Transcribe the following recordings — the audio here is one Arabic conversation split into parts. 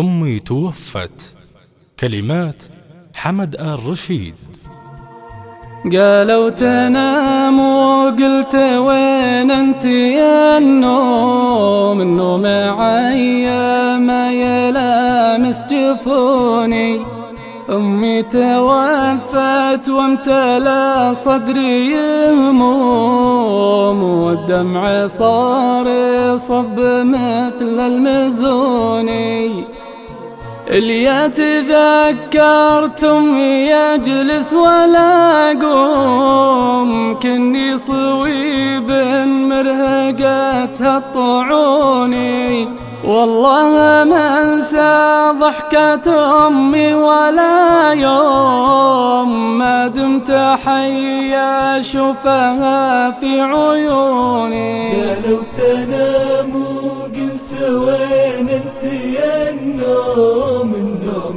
أمي توفت. كلمات حمد آل رشيد قالوا تنام وقلت وين أنت يا النوم؟ النوم عيا ما يلامس جفوني أمي توفت وامتلى صدري هموم والدمع صار يصب مثل المزوني. اللي تذكرت امي يجلس ولا قوم كني صويب مرهقتها الطعوني والله ما أنسى ضحكة أمي ولا يوم. ما دمت حيا أشوفها في عيوني. قالوا تنام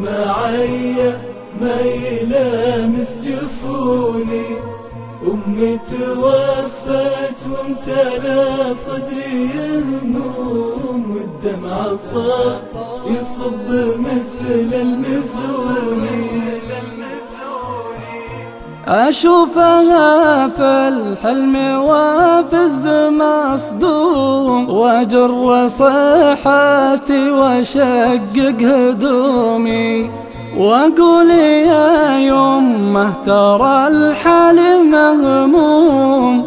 عيا ما يلامس جفوني. أمي توفت وامتلى صدري هموم والدمع صار يصب مثل المزون أشوفها في الحلم وافز مصدوم. وأجر صحتي وأشقق هدومي. واقول يا يمه ترى الحال مهموم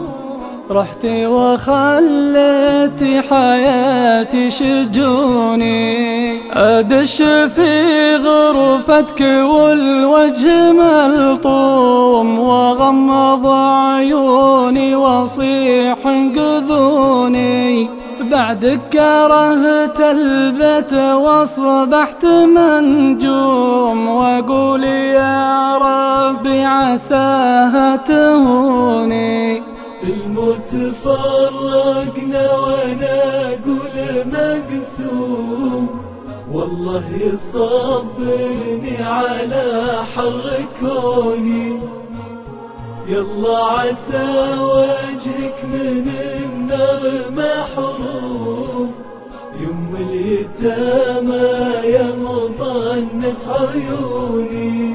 رحتي وخليتي حياتي شجوني. أدش في غرفتك والوجه ملطوم. وغمض عيوني وصيح انقذوني بعدك كرهت البيت وأصبحت منجوم. عساها تهوني الموت فرقنا وأنا أقول مقسوم. والله يصبرني على حر كوني. يلا عسى وجهك من النار محروم يم اليتامى يا مظنة عيوني.